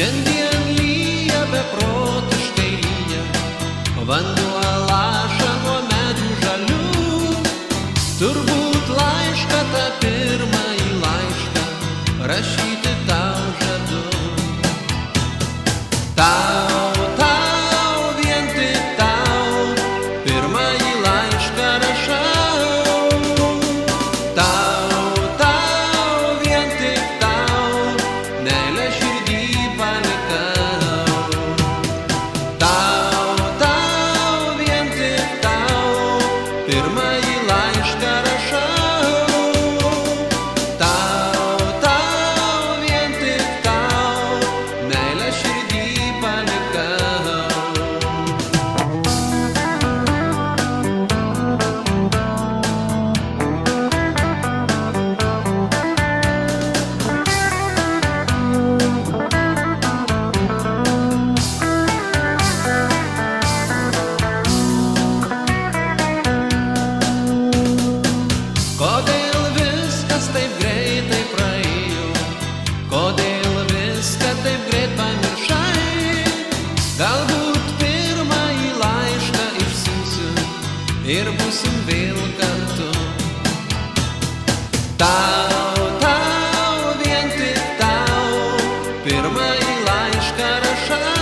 Kände en lia beproters deinia, vandu ir būsim vėl kartu. Tau, tau, vien tik tau, pirmąjį laišką rašau.